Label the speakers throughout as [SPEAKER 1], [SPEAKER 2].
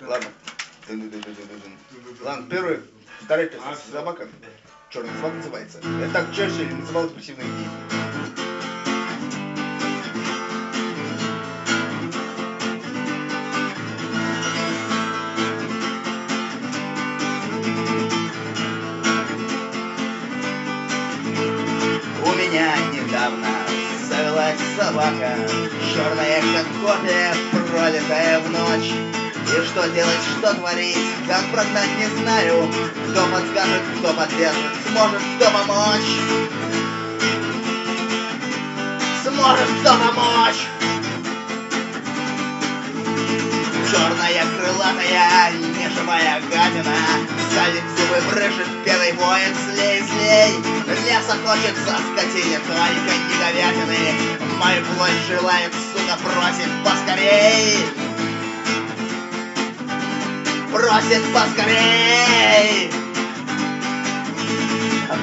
[SPEAKER 1] Ладно. Ладно, первый, вторая песня
[SPEAKER 2] А,
[SPEAKER 1] с
[SPEAKER 2] всё.
[SPEAKER 1] собаками. Черный собак называется. Это так Черчилль называл депрессивные дни. У меня недавно завелась собака, черная как кофе, пролитая в ночь. И что делать, что творить, как прогнать, не знаю. Кто подскажет, кто поддержит, сможет кто помочь. Сможет кто помочь. Черная крылатая, неживая гадина Скалит зубы, брышет, пеной воет, слей, слей Мясо хочется скотине, только не говядины Мою плоть желает, сука, просит поскорей Просит поскорей.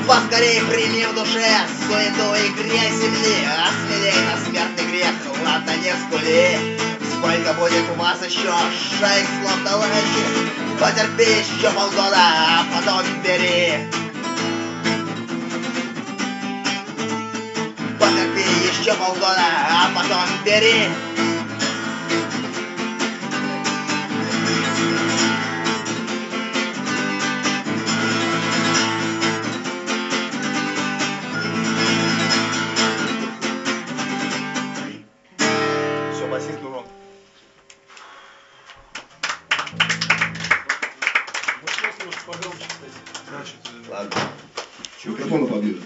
[SPEAKER 1] Поскорей прими в душе суету и грязь земли Осмелей на смертный грех, ладно, не скули. Сколько будет у вас еще? Шеек слов толочи Потерпи еще полгода, а потом бери. Потерпи еще полгода, а потом бери басист урон. Ладно. Микрофон поближе.